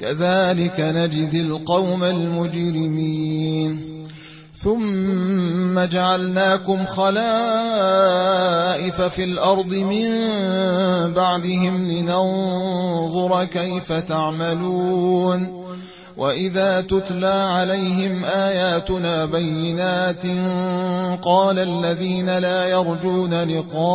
كذلك نجزي القوم المجرمين. ثم جعلناكم خلائف في الأرض من بعدهم لننظر كيف تعملون. وإذا تتلى عليهم آياتنا بينات قال الذين لا يرجون لقاءنا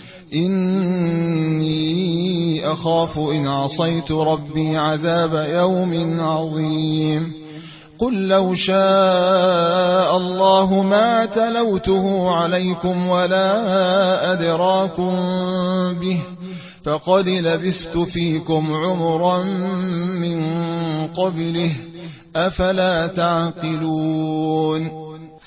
إني أخاف إن عصيت ربي عذاب يوم عظيم. قل لو شاء الله ما تلوته عليكم ولا أدراكم به فقد لبست فيكم عمرا من قبله أفلا تعقلون.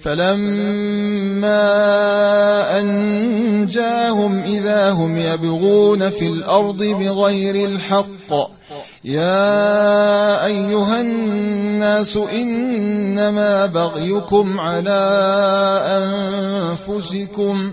فلما أنجاهم إذا هم يبغون في الأرض بغير الحق يا أيها الناس إنما بغيكم على أنفسكم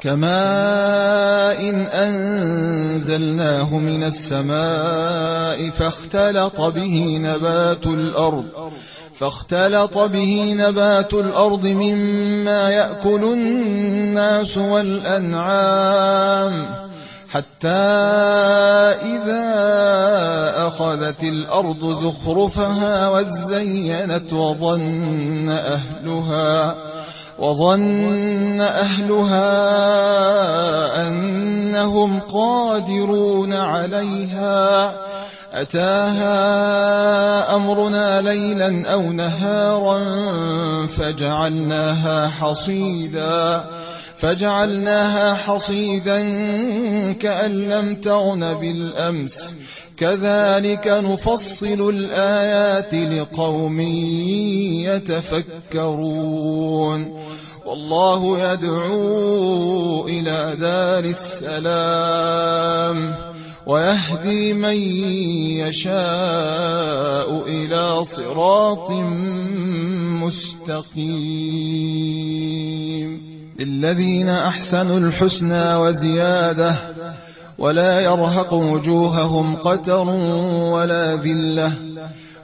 كماء أنزلناه من السماء فاختلط به نبات الأرض مما يأكل الناس والأنعام حتى إذا أخذت الأرض زخرفها وزينت وظن أهلها وظن أهلها أنهم قادرون عليها أتاها أمرنا ليلا أو نهارا فجعلناها حصيدا فجعلناها حصيدا كأن لم تغن بالأمس كذلك نفصل الآيات لقوم يتفكرون والله يدعو إلى دار السلام ويهدي من يشاء إلى صراط مستقيم. للذين أحسنوا الحسنى وزيادة ولا يرهق وجوههم قتر ولا ذلة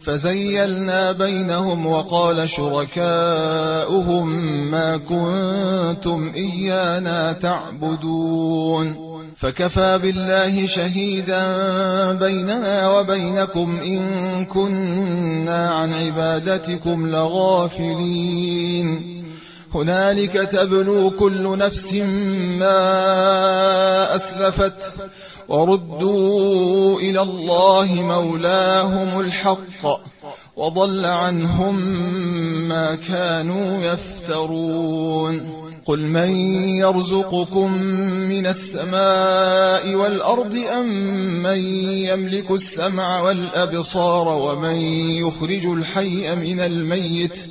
فزيلنا بينهم وقال شركاؤهم ما كنتم إيانا تعبدون. فكفى بالله شهيدا بيننا وبينكم إن كنا عن عبادتكم لغافلين. هنالك تبلو كل نفس ما أسلفت وردوا إلى الله مولاهم الحق وضل عنهم ما كانوا يفترون. قل من يرزقكم من السماء والأرض أم من يملك السمع والأبصار ومن يخرج الحي من الميت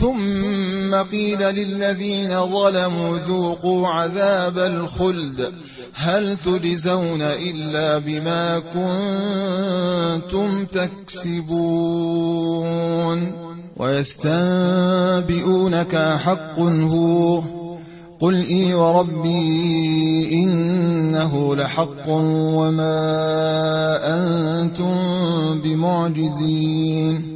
ثم قيل للذين ظلموا ذوقوا عذاب الخلد. هل تجزون إلا بما كنتم تكسبون؟ ويستنبئونك حق هو. قل إي وربي إنه لحق وما أنتم بمعجزين.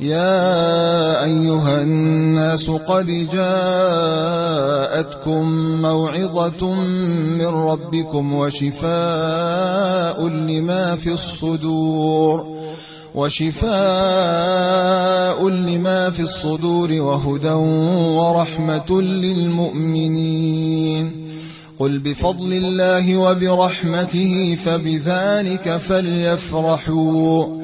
يا أيها الناس قد جاءتكم موعظة من ربكم وشفاء لما في الصدور وشفاء لما في الصدور وهدى ورحمة للمؤمنين. قل بفضل الله وبرحمته فبذلك فليفرحوا.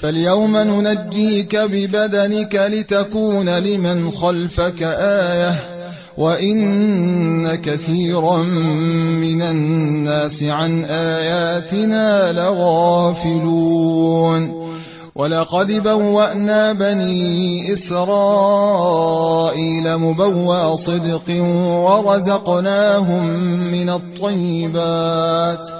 فاليوم ننجيك ببدنك لتكون لمن خلفك آية وإن كثيرا من الناس عن آياتنا لغافلون ولقد بوأنا بني إسرائيل مبوأ صدق ورزقناهم من الطيبات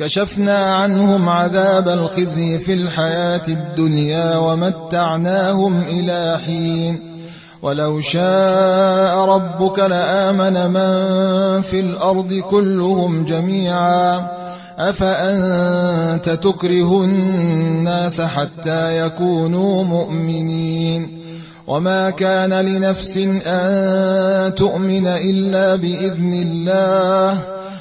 كشفنا عنهم عذاب الخزي في الحياة الدنيا ومتعناهم إلى حين. ولو شاء ربك لآمن من في الأرض كلهم جميعا. أفأنت تكره الناس حتى يكونوا مؤمنين؟ وما كان لنفس أن تؤمن إلا بإذن الله.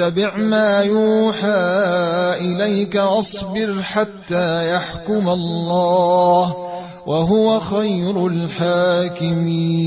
اتبع ما يوحى إليك واصبر حتى يحكم الله وهو خير الحاكمين.